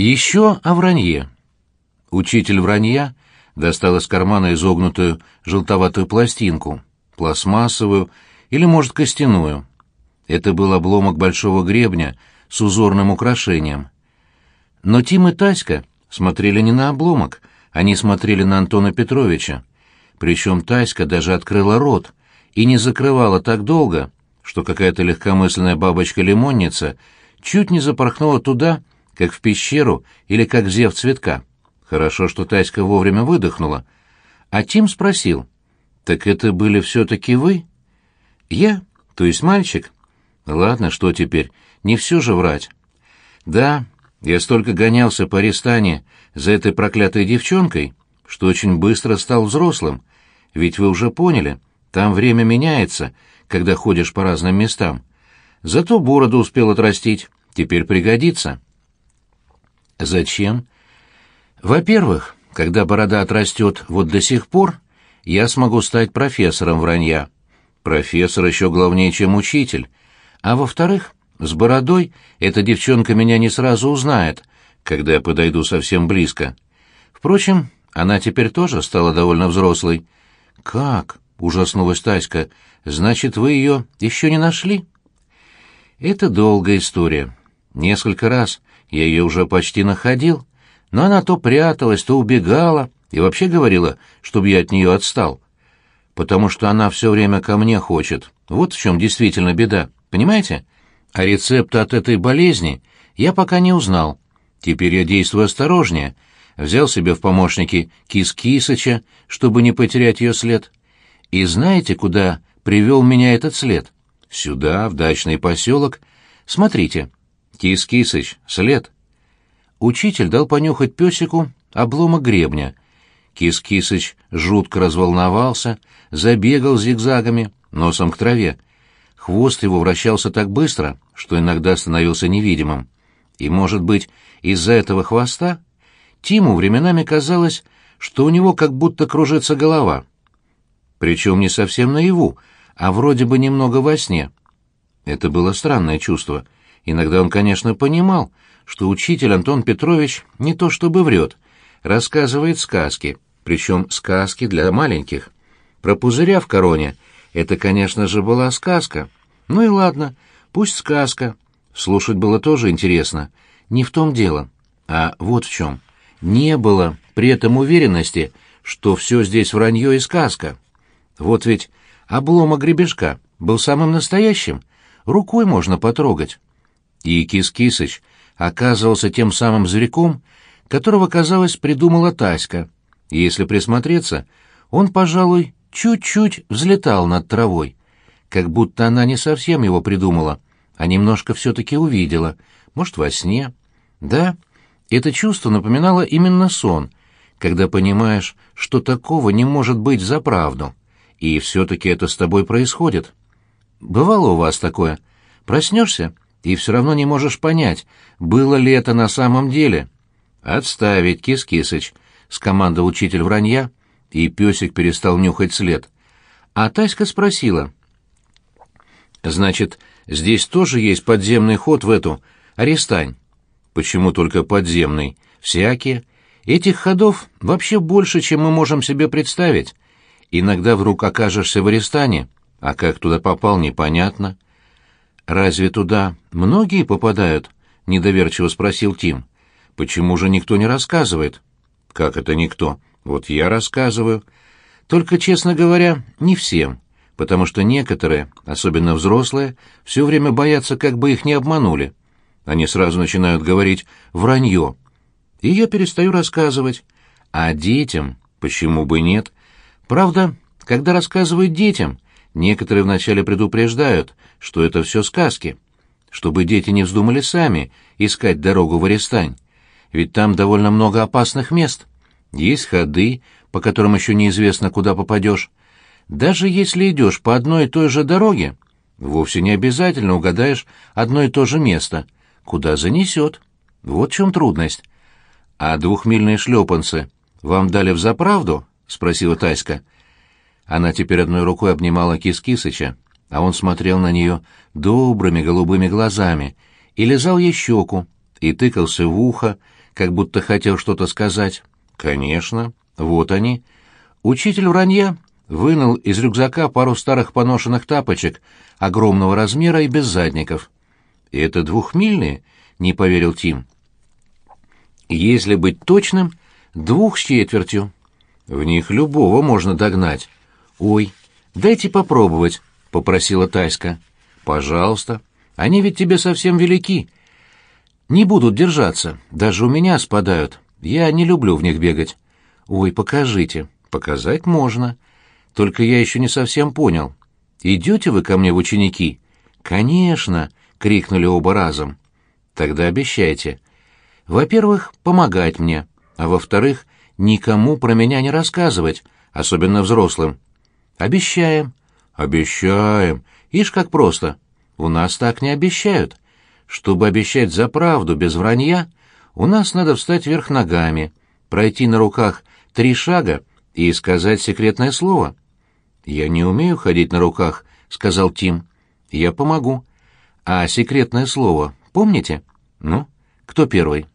Еще о вранье. Учитель вранья достал из кармана изогнутую желтоватую пластинку, пластмассовую или, может, костяную. Это был обломок большого гребня с узорным украшением. Но Тим и Таська смотрели не на обломок, они смотрели на Антона Петровича. Причем Таська даже открыла рот и не закрывала так долго, что какая-то легкомысленная бабочка-лимонница чуть не запорхнула туда, как в пещеру или как зев цветка. Хорошо, что Таська вовремя выдохнула. А Тим спросил, «Так это были все-таки вы?» «Я? То есть мальчик?» «Ладно, что теперь? Не все же врать». «Да, я столько гонялся по Арестане за этой проклятой девчонкой, что очень быстро стал взрослым. Ведь вы уже поняли, там время меняется, когда ходишь по разным местам. Зато бороду успел отрастить, теперь пригодится». «Зачем?» Во-первых, когда борода отрастет вот до сих пор, я смогу стать профессором вранья. Профессор еще главнее, чем учитель. А во-вторых, с бородой эта девчонка меня не сразу узнает, когда я подойду совсем близко. Впрочем, она теперь тоже стала довольно взрослой. «Как?» — ужаснулась Таська. «Значит, вы ее еще не нашли?» «Это долгая история. Несколько раз я ее уже почти находил» но она то пряталась, то убегала и вообще говорила, чтобы я от нее отстал. Потому что она все время ко мне хочет. Вот в чем действительно беда, понимаете? А рецепта от этой болезни я пока не узнал. Теперь я действую осторожнее. Взял себе в помощники Кис Кисыча, чтобы не потерять ее след. И знаете, куда привел меня этот след? Сюда, в дачный поселок. Смотрите. Кис Кисыч, след. Учитель дал понюхать песику обломок гребня. Кис-Кисыч жутко разволновался, забегал зигзагами, носом к траве. Хвост его вращался так быстро, что иногда становился невидимым. И, может быть, из-за этого хвоста Тиму временами казалось, что у него как будто кружится голова. Причем не совсем наяву, а вроде бы немного во сне. Это было странное чувство. Иногда он, конечно, понимал, что учитель Антон Петрович не то чтобы врет, рассказывает сказки, причем сказки для маленьких. Про пузыря в короне это, конечно же, была сказка. Ну и ладно, пусть сказка. Слушать было тоже интересно. Не в том дело. А вот в чем. Не было при этом уверенности, что все здесь вранье и сказка. Вот ведь обломок гребешка был самым настоящим. Рукой можно потрогать. И Кис-Кисыч оказывался тем самым зверьком, которого, казалось, придумала Таська. И если присмотреться, он, пожалуй, чуть-чуть взлетал над травой, как будто она не совсем его придумала, а немножко все-таки увидела, может, во сне. Да, это чувство напоминало именно сон, когда понимаешь, что такого не может быть за правду, и все-таки это с тобой происходит. Бывало у вас такое? Проснешься — и все равно не можешь понять, было ли это на самом деле. «Отставить, Кис-Кисыч», — скомандовал учитель вранья, и песик перестал нюхать след. А Таська спросила. «Значит, здесь тоже есть подземный ход в эту Арестань?» «Почему только подземный? Всякие. Этих ходов вообще больше, чем мы можем себе представить. Иногда вдруг окажешься в Арестане, а как туда попал, непонятно». «Разве туда многие попадают?» — недоверчиво спросил Тим. «Почему же никто не рассказывает?» «Как это никто? Вот я рассказываю. Только, честно говоря, не всем, потому что некоторые, особенно взрослые, все время боятся, как бы их не обманули. Они сразу начинают говорить «вранье». И я перестаю рассказывать. А детям, почему бы нет? Правда, когда рассказывают детям — Некоторые вначале предупреждают, что это все сказки, чтобы дети не вздумали сами искать дорогу в Арестань, ведь там довольно много опасных мест. Есть ходы, по которым еще неизвестно, куда попадешь. Даже если идешь по одной и той же дороге, вовсе не обязательно угадаешь одно и то же место, куда занесет. Вот в чем трудность. — А двухмильные шлепанцы вам дали взаправду? — спросила Таська. — она теперь одной рукой обнимала Кис-Кисыча, а он смотрел на нее добрыми голубыми глазами и лизал ей щеку, и тыкался в ухо, как будто хотел что-то сказать. «Конечно. Вот они». Учитель вранья вынул из рюкзака пару старых поношенных тапочек огромного размера и без задников. «И это двухмильные?» — не поверил Тим. «Если быть точным, двух с четвертью. В них любого можно догнать. Ой, дайте попробовать», — попросила Тайска. «Пожалуйста. Они ведь тебе совсем велики. Не будут держаться, даже у меня спадают. Я не люблю в них бегать. Ой, покажите». «Показать можно. Только я еще не совсем понял. Идете вы ко мне в ученики?» «Конечно!» — крикнули оба разом. «Тогда обещайте. Во-первых, помогать мне, а во-вторых, никому про меня не рассказывать, особенно взрослым. Обещаем. Обещаем. Ишь, как просто. У нас так не обещают. Чтобы обещать за правду без вранья, у нас надо встать вверх ногами, пройти на руках три шага и сказать секретное слово. Я не умею ходить на руках, сказал Тим. Я помогу. А секретное слово помните? Ну, кто первый?